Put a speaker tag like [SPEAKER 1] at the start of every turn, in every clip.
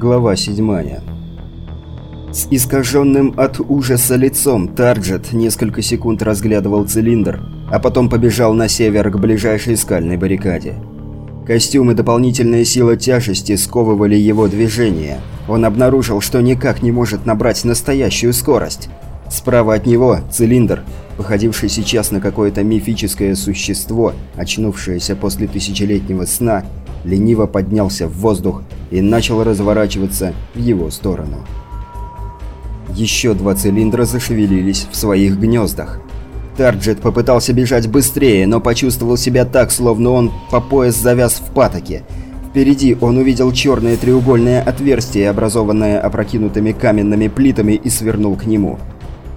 [SPEAKER 1] Глава 7 С искаженным от ужаса лицом Тарджет несколько секунд разглядывал цилиндр, а потом побежал на север к ближайшей скальной баррикаде. Костюм и дополнительная сила тяжести сковывали его движение. Он обнаружил, что никак не может набрать настоящую скорость. Справа от него цилиндр, походивший сейчас на какое-то мифическое существо, очнувшееся после тысячелетнего сна, лениво поднялся в воздух и начал разворачиваться в его сторону. Еще два цилиндра зашевелились в своих гнездах. Тарджет попытался бежать быстрее, но почувствовал себя так, словно он по пояс завяз в патоке. Впереди он увидел черное треугольное отверстие, образованное опрокинутыми каменными плитами, и свернул к нему.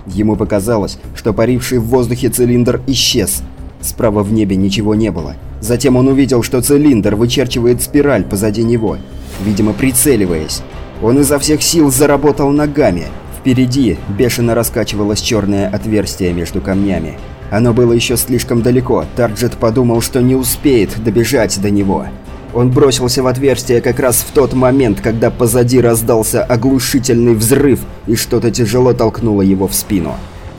[SPEAKER 1] Ему показалось, что паривший в воздухе цилиндр исчез. Справа в небе ничего не было. Затем он увидел, что цилиндр вычерчивает спираль позади него, видимо прицеливаясь. Он изо всех сил заработал ногами. Впереди бешено раскачивалось черное отверстие между камнями. Оно было еще слишком далеко, Тарджет подумал, что не успеет добежать до него. Он бросился в отверстие как раз в тот момент, когда позади раздался оглушительный взрыв и что-то тяжело толкнуло его в спину.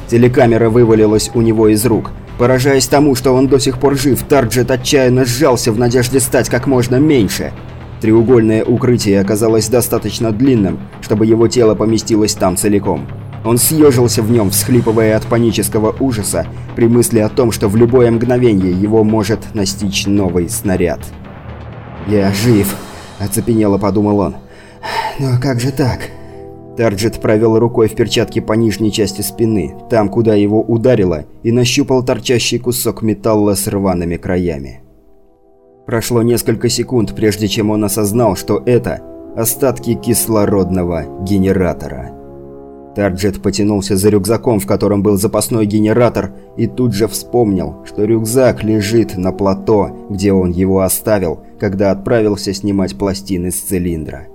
[SPEAKER 1] Телекамера вывалилась у него из рук. Поражаясь тому, что он до сих пор жив, Тарджет отчаянно сжался в надежде стать как можно меньше. Треугольное укрытие оказалось достаточно длинным, чтобы его тело поместилось там целиком. Он съежился в нем, всхлипывая от панического ужаса при мысли о том, что в любое мгновение его может настичь новый снаряд. «Я жив», – оцепенело подумал он. «Но как же так?» Тарджет провел рукой в перчатке по нижней части спины, там, куда его ударило, и нащупал торчащий кусок металла с рваными краями. Прошло несколько секунд, прежде чем он осознал, что это остатки кислородного генератора. Тарджет потянулся за рюкзаком, в котором был запасной генератор, и тут же вспомнил, что рюкзак лежит на плато, где он его оставил, когда отправился снимать пластины с цилиндра.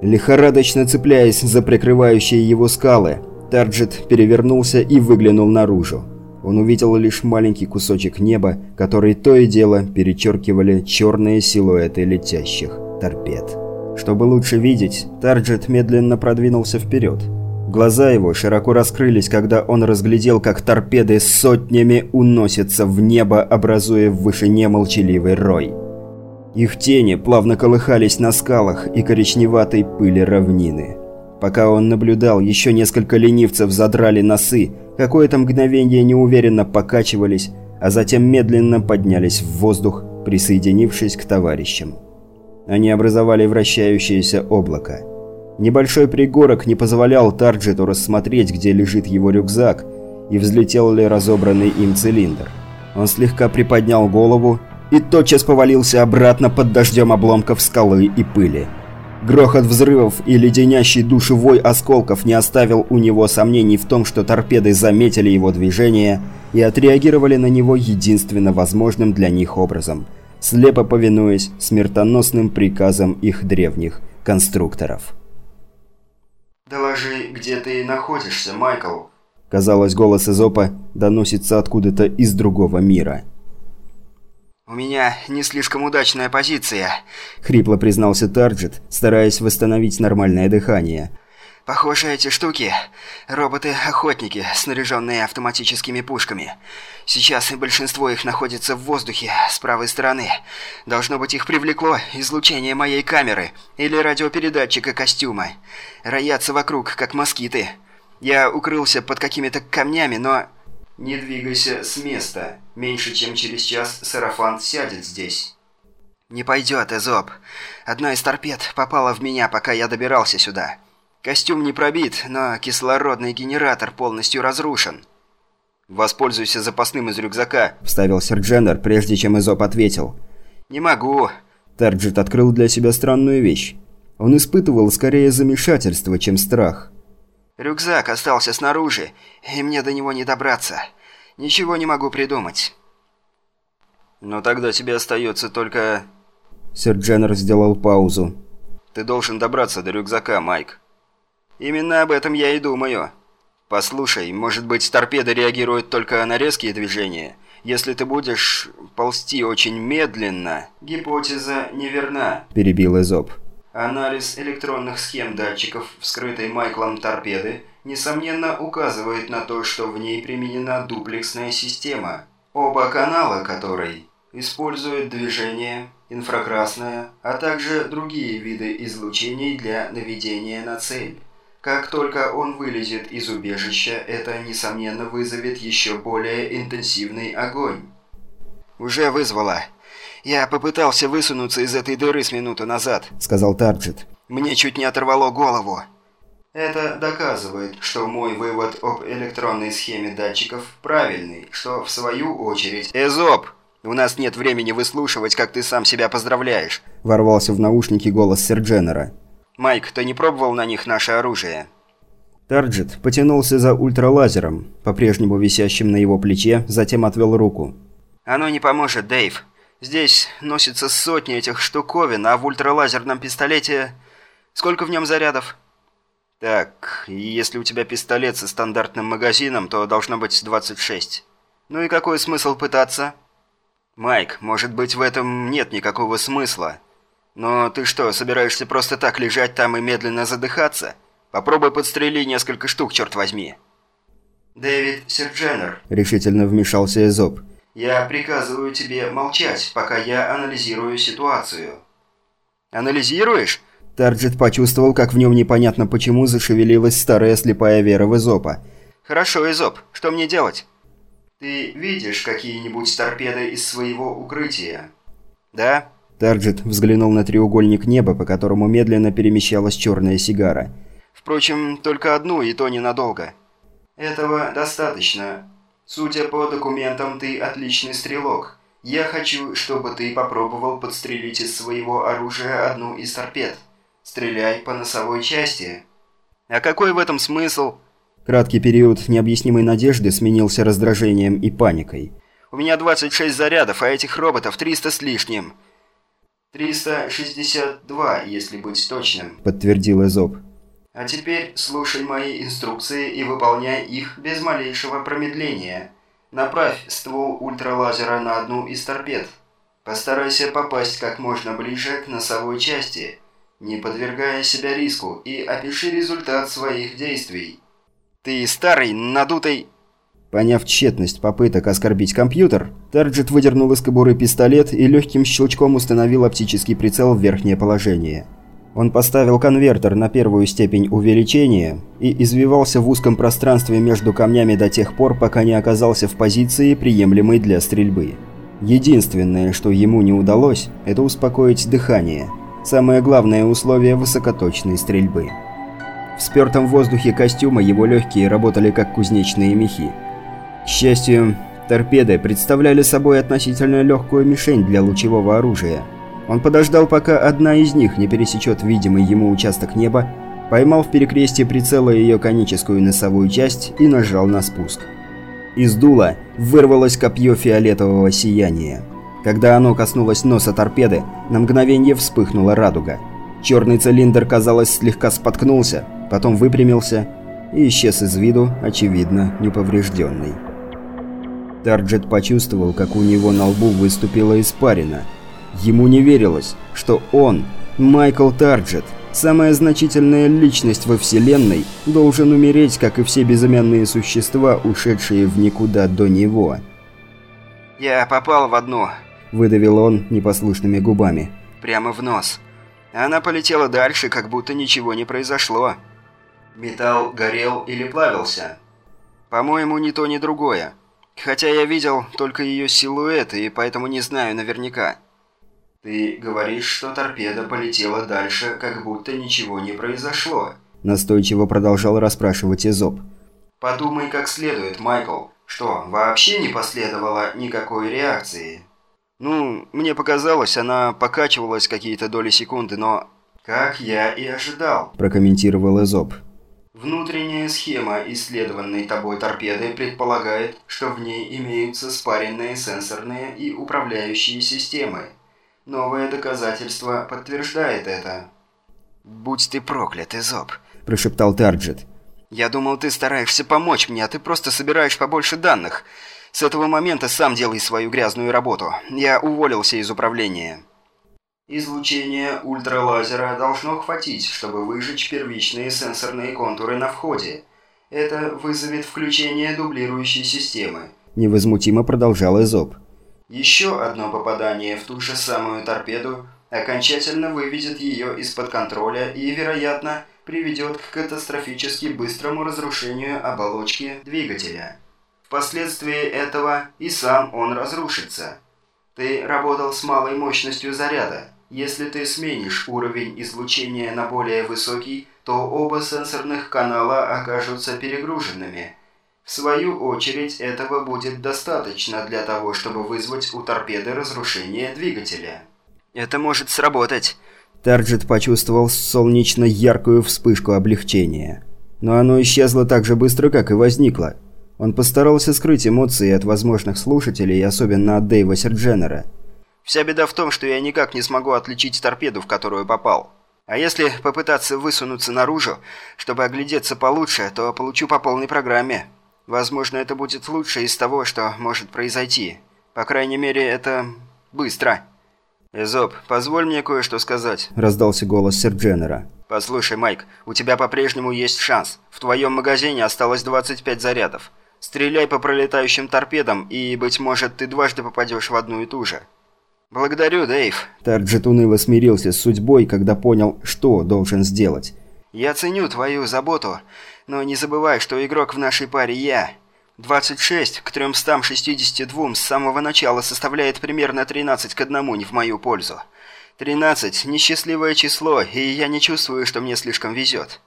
[SPEAKER 1] Лихорадочно цепляясь за прикрывающие его скалы, Тарджет перевернулся и выглянул наружу. Он увидел лишь маленький кусочек неба, который то и дело перечеркивали черные силуэты летящих торпед. Чтобы лучше видеть, Тарджет медленно продвинулся вперед. Глаза его широко раскрылись, когда он разглядел, как торпеды сотнями уносятся в небо, образуя в вышине молчаливый рой. Их тени плавно колыхались на скалах и коричневатой пыли равнины. Пока он наблюдал, еще несколько ленивцев задрали носы, какое-то мгновение неуверенно покачивались, а затем медленно поднялись в воздух, присоединившись к товарищам. Они образовали вращающееся облако. Небольшой пригорок не позволял Тарджету рассмотреть, где лежит его рюкзак, и взлетел ли разобранный им цилиндр. Он слегка приподнял голову и тотчас повалился обратно под дождем обломков скалы и пыли. Грохот взрывов и леденящий душевой осколков не оставил у него сомнений в том, что торпеды заметили его движение и отреагировали на него единственно возможным для них образом, слепо повинуясь смертоносным приказам их древних конструкторов.
[SPEAKER 2] «Доложи, где ты находишься, Майкл?»
[SPEAKER 1] Казалось, голос Изопа доносится откуда-то из другого мира.
[SPEAKER 2] «У меня не слишком удачная позиция», —
[SPEAKER 1] хрипло признался Тарджет, стараясь восстановить нормальное дыхание.
[SPEAKER 2] «Похоже, эти штуки — роботы-охотники, снаряженные автоматическими пушками. Сейчас большинство их находится в воздухе с правой стороны. Должно быть, их привлекло излучение моей камеры или радиопередатчика костюма. Роятся вокруг, как москиты. Я укрылся под какими-то камнями, но «Не двигайся с места. Меньше чем через час сарафан сядет здесь». «Не пойдет, Эзоп. Одна из торпед попала в меня, пока я добирался сюда. Костюм не пробит, но кислородный генератор полностью разрушен».
[SPEAKER 1] «Воспользуйся запасным из рюкзака», – вставил Сердженер, прежде чем Эзоп ответил.
[SPEAKER 2] «Не могу».
[SPEAKER 1] Тарджет открыл для себя странную вещь. Он испытывал скорее замешательство, чем страх.
[SPEAKER 2] Рюкзак остался снаружи, и мне до него не добраться. Ничего не могу придумать.
[SPEAKER 1] Но тогда тебе остается только... Сэр Дженнер сделал паузу. Ты должен добраться до рюкзака, Майк.
[SPEAKER 2] Именно об этом я и думаю. Послушай, может быть, торпеды реагируют только на резкие движения? Если ты будешь ползти очень медленно... Гипотеза неверна.
[SPEAKER 1] Перебил Эзоп.
[SPEAKER 2] Анализ электронных схем датчиков, вскрытой Майклом торпеды, несомненно указывает на то, что в ней применена дуплексная система, оба канала которой используют движение, инфракрасное, а также другие виды излучений для наведения на цель. Как только он вылезет из убежища, это, несомненно, вызовет еще более интенсивный огонь.
[SPEAKER 1] «Уже вызвала. Я попытался высунуться из этой дыры с минуту назад», — сказал Тарджет. «Мне чуть не оторвало голову».
[SPEAKER 2] Это доказывает, что мой вывод об электронной схеме датчиков правильный, что в свою очередь...
[SPEAKER 1] «Эзоп, у нас нет времени выслушивать, как ты сам себя поздравляешь», — ворвался в наушники голос Сердженера. «Майк, ты не пробовал на них наше оружие?» Тарджет потянулся за ультралазером, по-прежнему висящим на его плече, затем отвел руку.
[SPEAKER 2] «Оно не поможет, Дэйв. Здесь носится сотни этих штуковин, а в ультралазерном пистолете... Сколько в нем зарядов?»
[SPEAKER 1] «Так, если у тебя пистолет со стандартным магазином, то должно быть 26. Ну и какой смысл пытаться?» «Майк, может быть, в этом нет никакого смысла. «Но ты что, собираешься просто так лежать там и медленно задыхаться? Попробуй подстрели несколько штук, черт возьми!»
[SPEAKER 2] «Дэвид Сердженер», —
[SPEAKER 1] решительно вмешался Эзоп.
[SPEAKER 2] «Я приказываю тебе молчать, пока я анализирую ситуацию».
[SPEAKER 1] «Анализируешь?» Тарджет почувствовал, как в нем непонятно почему зашевелилась старая слепая вера в Эзопа.
[SPEAKER 2] «Хорошо, Эзоп, что мне делать?» «Ты видишь какие-нибудь торпеды из своего укрытия?»
[SPEAKER 1] «Да?» Тарджет взглянул на треугольник неба, по которому медленно перемещалась черная сигара.
[SPEAKER 2] «Впрочем, только одну, и то ненадолго». «Этого достаточно. Судя по документам, ты отличный стрелок. Я хочу, чтобы ты попробовал подстрелить из своего оружия одну из торпед. Стреляй по носовой части».
[SPEAKER 1] «А какой в этом смысл?» Краткий период необъяснимой надежды сменился раздражением и паникой.
[SPEAKER 2] «У меня 26 зарядов, а этих роботов 300 с лишним. «362, если быть точным», –
[SPEAKER 1] подтвердил Эзоп.
[SPEAKER 2] «А теперь слушай мои инструкции и выполняй их без малейшего промедления. Направь ствол ультралазера на одну из торпед. Постарайся попасть как можно ближе к носовой части, не подвергая себя риску, и опиши результат своих действий».
[SPEAKER 1] «Ты старый, надутый...» Поняв тщетность попыток оскорбить компьютер, Тарджет выдернул из кобуры пистолет и легким щелчком установил оптический прицел в верхнее положение. Он поставил конвертер на первую степень увеличения и извивался в узком пространстве между камнями до тех пор, пока не оказался в позиции, приемлемой для стрельбы. Единственное, что ему не удалось, это успокоить дыхание. Самое главное условие высокоточной стрельбы. В спертом воздухе костюма его легкие работали как кузнечные мехи. К счастью, торпеды представляли собой относительно легкую мишень для лучевого оружия. Он подождал, пока одна из них не пересечет видимый ему участок неба, поймал в перекрестие прицела ее коническую носовую часть и нажал на спуск. Из дула вырвалось копье фиолетового сияния. Когда оно коснулось носа торпеды, на мгновение вспыхнула радуга. Черный цилиндр, казалось, слегка споткнулся, потом выпрямился и исчез из виду, очевидно, неповрежденный. Тарджет почувствовал, как у него на лбу выступила испарина. Ему не верилось, что он, Майкл Тарджет, самая значительная личность во Вселенной, должен умереть, как и все безымянные существа, ушедшие в никуда до него.
[SPEAKER 2] «Я попал в одну», –
[SPEAKER 1] выдавил он непослушными губами.
[SPEAKER 2] «Прямо в нос. Она полетела дальше, как будто ничего не произошло». «Металл горел или плавился?»
[SPEAKER 1] «По-моему, ни то, ни другое. Хотя я видел только ее силуэт, и поэтому не знаю наверняка.
[SPEAKER 2] «Ты говоришь, что торпеда полетела дальше, как будто ничего не произошло», –
[SPEAKER 1] настойчиво продолжал расспрашивать Изоб.
[SPEAKER 2] «Подумай как следует, Майкл. Что, вообще не последовало никакой реакции?»
[SPEAKER 1] «Ну, мне показалось, она покачивалась какие-то доли секунды, но...»
[SPEAKER 2] «Как я и ожидал», –
[SPEAKER 1] прокомментировал Изоб.
[SPEAKER 2] Внутренняя схема исследованной тобой торпеды предполагает, что в ней имеются спаренные сенсорные и управляющие системы. Новое доказательство подтверждает это.
[SPEAKER 1] «Будь ты проклят, Изоб», – прошептал Тарджет. «Я думал, ты стараешься помочь мне, а ты просто собираешь побольше данных. С этого момента сам делай свою грязную работу. Я уволился из управления».
[SPEAKER 2] Излучение ультралазера должно хватить, чтобы выжечь первичные сенсорные контуры на входе. Это вызовет включение дублирующей системы.
[SPEAKER 1] Невозмутимо продолжал Эзоп.
[SPEAKER 2] Еще одно попадание в ту же самую торпеду окончательно выведет ее из-под контроля и, вероятно, приведет к катастрофически быстрому разрушению оболочки двигателя. Впоследствии этого и сам он разрушится. Ты работал с малой мощностью заряда. Если ты сменишь уровень излучения на более высокий, то оба сенсорных канала окажутся перегруженными. В свою очередь, этого будет достаточно для того, чтобы вызвать у торпеды разрушение двигателя.
[SPEAKER 1] «Это может сработать», Тарджет почувствовал солнечно яркую вспышку облегчения. Но оно исчезло так же быстро, как и возникло. Он постарался скрыть эмоции от возможных слушателей, особенно от Дэйва Сердженера. «Вся беда в том, что я никак не смогу отличить торпеду, в которую попал. А если попытаться высунуться наружу, чтобы оглядеться получше, то получу по полной программе. Возможно, это будет лучше из того, что может произойти. По крайней мере, это быстро». «Эзоп, позволь мне кое-что сказать», – раздался голос Сердженера. «Послушай, Майк, у тебя по-прежнему есть шанс. В твоем магазине осталось 25 зарядов. Стреляй по пролетающим торпедам, и, быть может, ты дважды попадешь в одну и ту же». «Благодарю, Дэйв». Тарджет уныло смирился с судьбой, когда понял, что должен сделать. «Я ценю твою заботу, но не забывай, что игрок в нашей паре я. 26 к 362 с самого начала составляет примерно 13 к 1 не в мою пользу. 13 – несчастливое число, и я не чувствую, что мне слишком везет.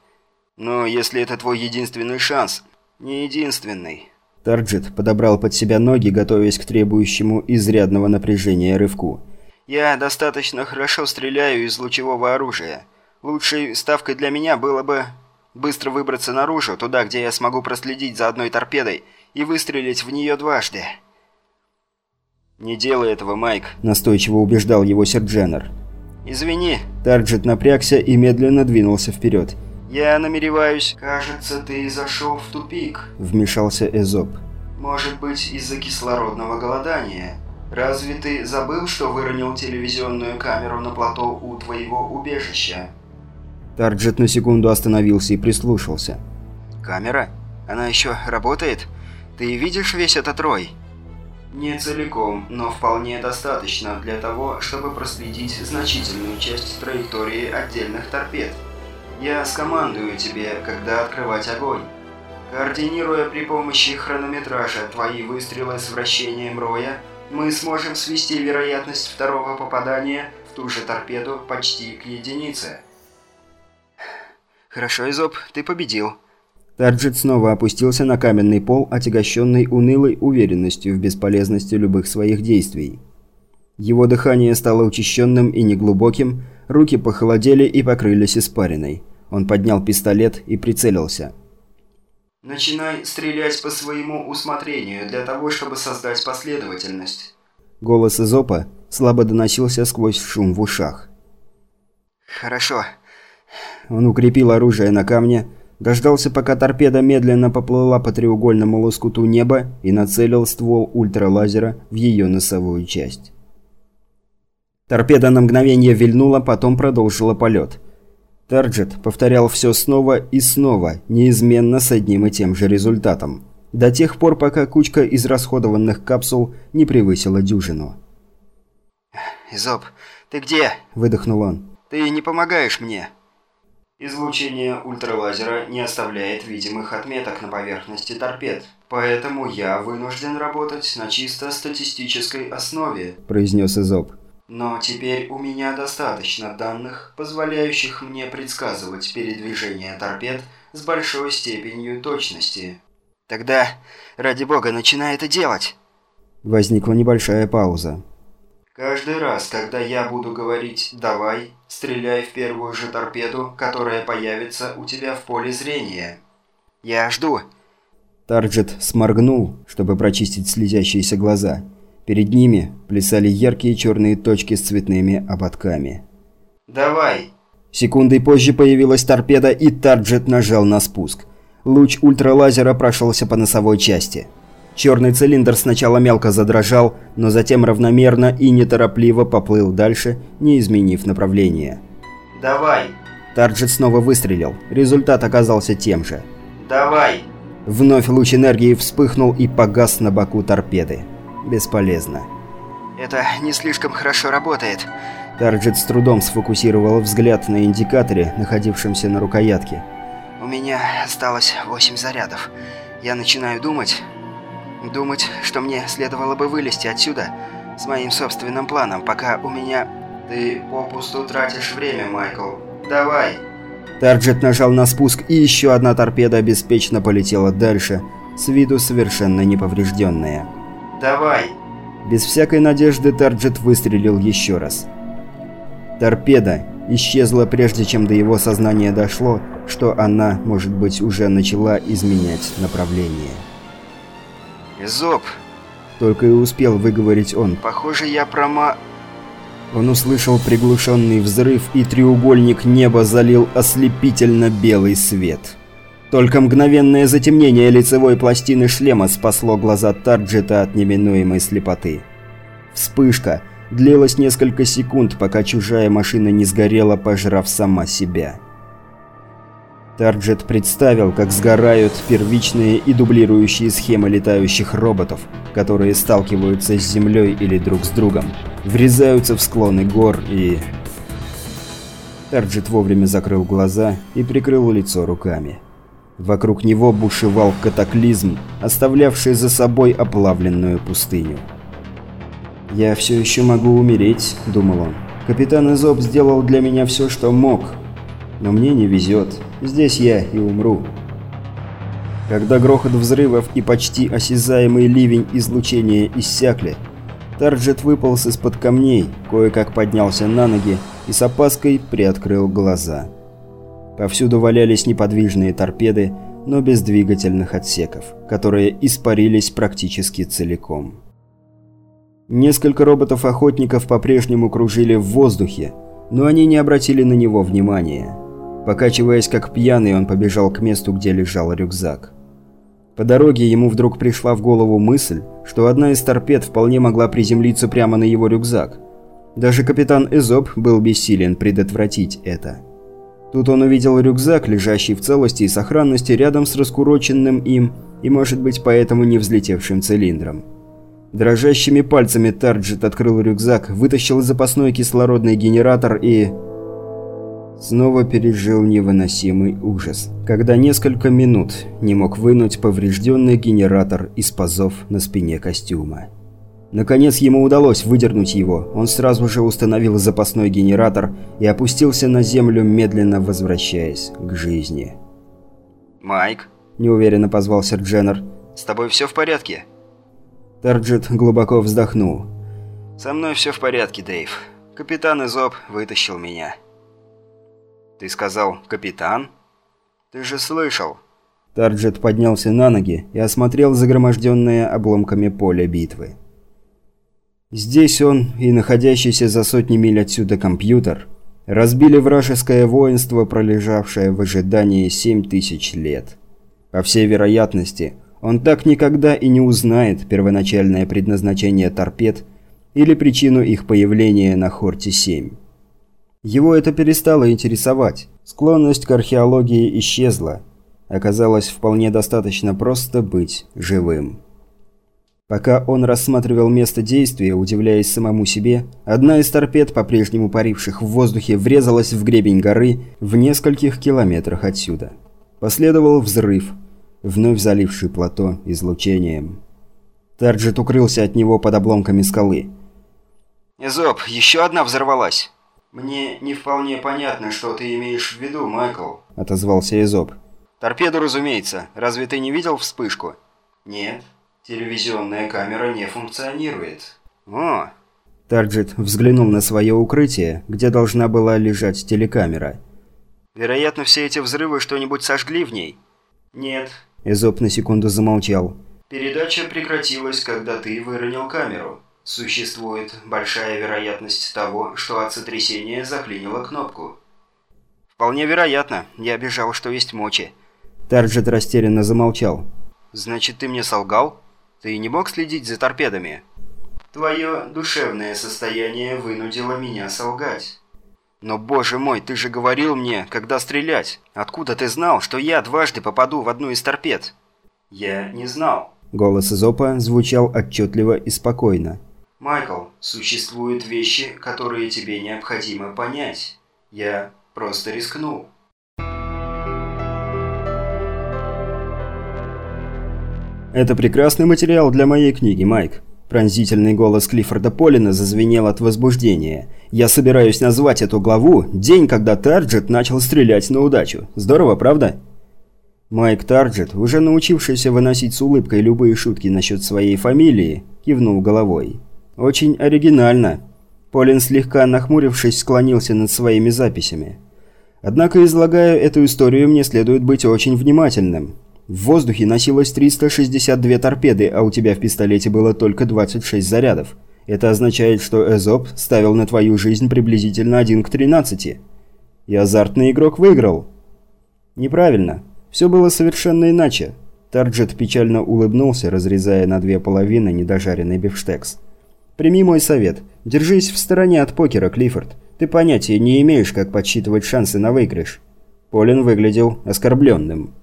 [SPEAKER 1] Но если это твой единственный шанс, не единственный. Тарджет подобрал под себя ноги, готовясь к требующему изрядного напряжения рывку. «Я достаточно хорошо стреляю из лучевого оружия. Лучшей ставкой для меня было бы быстро выбраться наружу, туда, где я смогу проследить за одной торпедой и выстрелить в нее дважды. «Не делай этого, Майк», – настойчиво убеждал его Сердженер. «Извини». Тарджет напрягся и медленно двинулся вперед. «Я намереваюсь...» «Кажется, ты зашел в тупик», – вмешался Эзоп. «Может быть, из-за кислородного голодания. Разве ты забыл, что выронил телевизионную камеру на плато у твоего убежища?» Тарджет на секунду остановился и прислушался. «Камера? Она еще работает?» Ты видишь весь этот рой?» «Не целиком, но вполне достаточно для того, чтобы проследить значительную часть траектории отдельных торпед. Я скомандую тебе, когда открывать огонь. Координируя при помощи хронометража твои выстрелы с вращением роя, мы сможем свести вероятность второго попадания в ту же торпеду почти к единице». «Хорошо, Изоп, ты победил», Тарджет снова опустился на каменный пол, отягощенный унылой уверенностью в бесполезности любых своих действий. Его дыхание стало учащенным и неглубоким, руки похолодели и покрылись испариной. Он поднял пистолет и прицелился. «Начинай стрелять по своему усмотрению, для того, чтобы создать последовательность». Голос Изопа слабо доносился сквозь шум в ушах. «Хорошо». Он укрепил оружие на камне, Дождался, пока торпеда медленно поплыла по треугольному лоскуту неба и нацелил ствол ультралазера в ее носовую часть. Торпеда на мгновение вильнула, потом продолжила полет. Тарджет повторял все снова и снова, неизменно с одним и тем же результатом. До тех пор, пока кучка израсходованных капсул не превысила дюжину. «Изоб, ты где?» – выдохнул он. «Ты не помогаешь мне». Излучение ультралазера не оставляет видимых отметок на поверхности торпед, поэтому я вынужден работать на чисто статистической основе», – произнес Изоб. «Но теперь у меня достаточно данных, позволяющих мне предсказывать передвижение торпед с большой степенью точности». «Тогда, ради бога, начинай это делать!» Возникла небольшая пауза. Каждый раз, когда я буду говорить «давай», стреляй в первую же торпеду, которая появится у тебя в поле зрения. Я жду. Тарджет сморгнул, чтобы прочистить слезящиеся глаза. Перед ними плясали яркие черные точки с цветными ободками. «Давай!» Секундой позже появилась торпеда, и Тарджет нажал на спуск. Луч ультралазера прошелся по носовой части. Черный цилиндр сначала мелко задрожал, но затем равномерно и неторопливо поплыл дальше, не изменив направление.
[SPEAKER 2] «Давай!»
[SPEAKER 1] Тарджет снова выстрелил. Результат оказался тем же.
[SPEAKER 2] «Давай!»
[SPEAKER 1] Вновь луч энергии вспыхнул и погас на боку торпеды. Бесполезно.
[SPEAKER 2] «Это не слишком хорошо работает».
[SPEAKER 1] Тарджет с трудом сфокусировал взгляд на индикаторе, находившемся на рукоятке.
[SPEAKER 2] «У меня осталось восемь зарядов. Я начинаю думать... Думать, что мне следовало бы вылезти отсюда с моим собственным планом, пока у меня... Ты попусту тратишь время, Майкл. Давай!»
[SPEAKER 1] Тарджет нажал на спуск, и еще одна торпеда беспечно полетела дальше, с виду совершенно неповрежденная.
[SPEAKER 2] «Давай!»
[SPEAKER 1] Без всякой надежды Тарджет выстрелил еще раз. Торпеда исчезла прежде, чем до его сознания дошло, что она, может быть, уже начала изменять направление.
[SPEAKER 2] «Зоб!»
[SPEAKER 1] Только и успел выговорить он.
[SPEAKER 2] «Похоже, я прома...»
[SPEAKER 1] Он услышал приглушенный взрыв, и треугольник неба залил ослепительно белый свет. Только мгновенное затемнение лицевой пластины шлема спасло глаза Тарджета от неминуемой слепоты. Вспышка длилась несколько секунд, пока чужая машина не сгорела, пожрав сама себя. Тарджет представил, как сгорают первичные и дублирующие схемы летающих роботов, которые сталкиваются с землей или друг с другом, врезаются в склоны гор и... Тарджет вовремя закрыл глаза и прикрыл лицо руками. Вокруг него бушевал катаклизм, оставлявший за собой оплавленную пустыню. «Я все еще могу умереть», — думал он. «Капитан Изоб сделал для меня все, что мог, но мне не везет. Здесь я и умру. Когда грохот взрывов и почти осязаемый ливень излучения иссякли, Тарджет выполз из-под камней, кое-как поднялся на ноги и с опаской приоткрыл глаза. Повсюду валялись неподвижные торпеды, но без двигательных отсеков, которые испарились практически целиком. Несколько роботов-охотников по-прежнему кружили в воздухе, но они не обратили на него внимания. Покачиваясь как пьяный, он побежал к месту, где лежал рюкзак. По дороге ему вдруг пришла в голову мысль, что одна из торпед вполне могла приземлиться прямо на его рюкзак. Даже капитан Эзоп был бессилен предотвратить это. Тут он увидел рюкзак, лежащий в целости и сохранности рядом с раскуроченным им и, может быть, поэтому не взлетевшим цилиндром. Дрожащими пальцами Тарджет открыл рюкзак, вытащил запасной кислородный генератор и... Снова пережил невыносимый ужас, когда несколько минут не мог вынуть поврежденный генератор из пазов на спине костюма. Наконец ему удалось выдернуть его, он сразу же установил запасной генератор и опустился на землю, медленно возвращаясь к жизни.
[SPEAKER 2] «Майк?»
[SPEAKER 1] – неуверенно позвал сэр Дженнер.
[SPEAKER 2] «С тобой все в порядке?»
[SPEAKER 1] Тарджет глубоко вздохнул.
[SPEAKER 2] «Со мной все в порядке, Дэйв. Капитан Изоб вытащил меня». «Ты сказал, капитан? Ты же слышал!»
[SPEAKER 1] Тарджет поднялся на ноги и осмотрел загроможденное обломками поле битвы. Здесь он и находящийся за сотни миль отсюда компьютер разбили вражеское воинство, пролежавшее в ожидании 7 тысяч лет. По всей вероятности, он так никогда и не узнает первоначальное предназначение торпед или причину их появления на Хорте-7. Его это перестало интересовать. Склонность к археологии исчезла. Оказалось вполне достаточно просто быть живым. Пока он рассматривал место действия, удивляясь самому себе, одна из торпед, по-прежнему паривших в воздухе, врезалась в гребень горы в нескольких километрах отсюда. Последовал взрыв, вновь заливший плато излучением. Тарджет укрылся от него под обломками скалы.
[SPEAKER 2] «Эзоп, еще одна взорвалась!» «Мне не вполне понятно, что ты имеешь в виду, Майкл», –
[SPEAKER 1] отозвался Изоб.
[SPEAKER 2] «Торпеду, разумеется. Разве ты не видел вспышку?»
[SPEAKER 3] «Нет, телевизионная камера не функционирует».
[SPEAKER 2] «О!»
[SPEAKER 1] Тарджет взглянул на свое укрытие, где должна была лежать телекамера.
[SPEAKER 2] «Вероятно, все эти взрывы что-нибудь сожгли в ней?»
[SPEAKER 3] «Нет».
[SPEAKER 1] Изоб на секунду замолчал.
[SPEAKER 3] «Передача прекратилась, когда ты выронил камеру». Существует большая вероятность того, что от сотрясения заклинило кнопку.
[SPEAKER 2] Вполне вероятно. Я бежал, что есть мочи.
[SPEAKER 1] Тарджет растерянно замолчал.
[SPEAKER 2] Значит, ты мне солгал?
[SPEAKER 1] Ты не мог следить за торпедами?»
[SPEAKER 3] «Твое душевное состояние вынудило меня солгать».
[SPEAKER 1] «Но, боже мой, ты же говорил мне, когда стрелять. Откуда ты знал, что я дважды попаду в одну из торпед?»
[SPEAKER 3] «Я не знал».
[SPEAKER 1] Голос Изопа звучал отчетливо и спокойно.
[SPEAKER 3] «Майкл, существуют вещи, которые тебе необходимо понять. Я просто рискнул».
[SPEAKER 1] «Это прекрасный материал для моей книги, Майк». Пронзительный голос Клиффорда Полина зазвенел от возбуждения. «Я собираюсь назвать эту главу «День, когда Тарджет начал стрелять на удачу». Здорово, правда?» Майк Тарджет, уже научившийся выносить с улыбкой любые шутки насчет своей фамилии, кивнул головой. «Очень оригинально». Полин, слегка нахмурившись, склонился над своими записями. «Однако, излагая эту историю, мне следует быть очень внимательным. В воздухе носилось 362 торпеды, а у тебя в пистолете было только 26 зарядов. Это означает, что Эзоп ставил на твою жизнь приблизительно 1 к 13. И азартный игрок выиграл. Неправильно. Все было совершенно иначе. Тарджет печально улыбнулся, разрезая на две половины недожаренный бифштекс. «Прими мой совет. Держись в стороне от покера, Клиффорд. Ты понятия не имеешь, как подсчитывать шансы на выигрыш». Полин выглядел оскорбленным.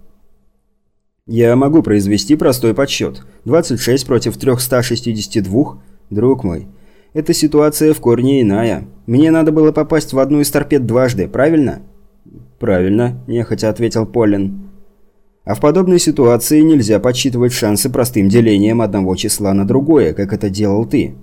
[SPEAKER 1] Я могу произвести простой подсчет. 26 против 362? Друг мой, эта ситуация в корне иная. Мне надо было попасть в одну из торпед дважды, правильно? Правильно, нехотя ответил Полин. А в подобной ситуации нельзя подсчитывать шансы простым делением одного числа на другое, как это делал ты.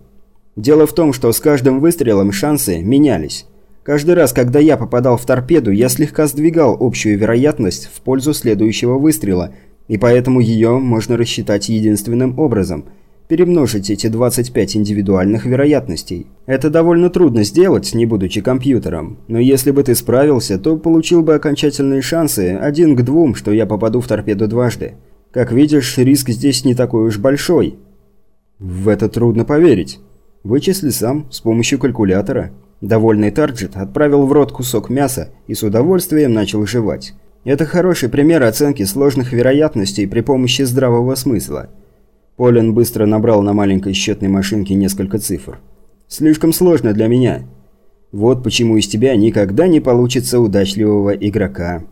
[SPEAKER 1] Дело в том, что с каждым выстрелом шансы менялись. Каждый раз, когда я попадал в торпеду, я слегка сдвигал общую вероятность в пользу следующего выстрела – и поэтому ее можно рассчитать единственным образом – перемножить эти 25 индивидуальных вероятностей. Это довольно трудно сделать, не будучи компьютером. Но если бы ты справился, то получил бы окончательные шансы один к двум, что я попаду в торпеду дважды. Как видишь, риск здесь не такой уж большой. В это трудно поверить. Вычисли сам, с помощью калькулятора. Довольный Тарджет отправил в рот кусок мяса и с удовольствием начал жевать. Это хороший пример оценки сложных вероятностей при помощи здравого смысла. Полин быстро набрал на маленькой счетной машинке несколько цифр. «Слишком сложно для меня. Вот почему из тебя никогда не получится удачливого игрока».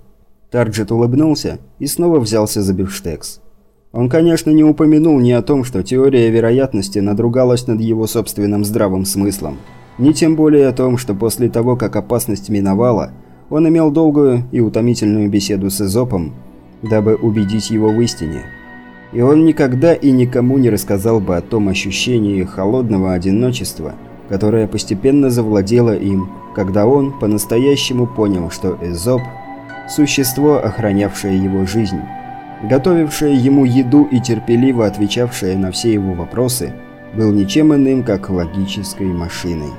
[SPEAKER 1] Тарджет улыбнулся и снова взялся за бифштекс. Он, конечно, не упомянул ни о том, что теория вероятности надругалась над его собственным здравым смыслом, ни тем более о том, что после того, как опасность миновала – он имел долгую и утомительную беседу с Эзопом, дабы убедить его в истине. И он никогда и никому не рассказал бы о том ощущении холодного одиночества, которое постепенно завладело им, когда он по-настоящему понял, что Эзоп – существо, охранявшее его жизнь, готовившее ему еду и терпеливо отвечавшее на все его вопросы, был ничем иным, как логической машиной.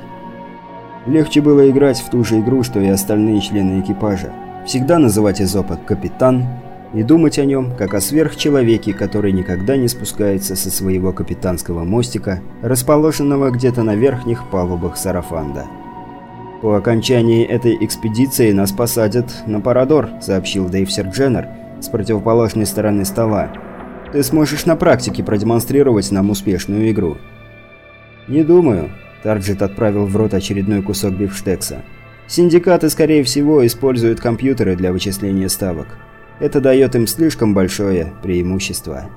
[SPEAKER 1] Легче было играть в ту же игру, что и остальные члены экипажа. Всегда называть Эзопа «капитан» и думать о нем, как о сверхчеловеке, который никогда не спускается со своего капитанского мостика, расположенного где-то на верхних палубах Сарафанда. «По окончании этой экспедиции нас посадят на Парадор», — сообщил Дэйв Сердженер с противоположной стороны стола. «Ты сможешь на практике продемонстрировать нам успешную игру». «Не думаю», Тарджет отправил в рот очередной кусок бифштекса. Синдикаты, скорее всего, используют компьютеры для вычисления ставок. Это дает им слишком большое преимущество.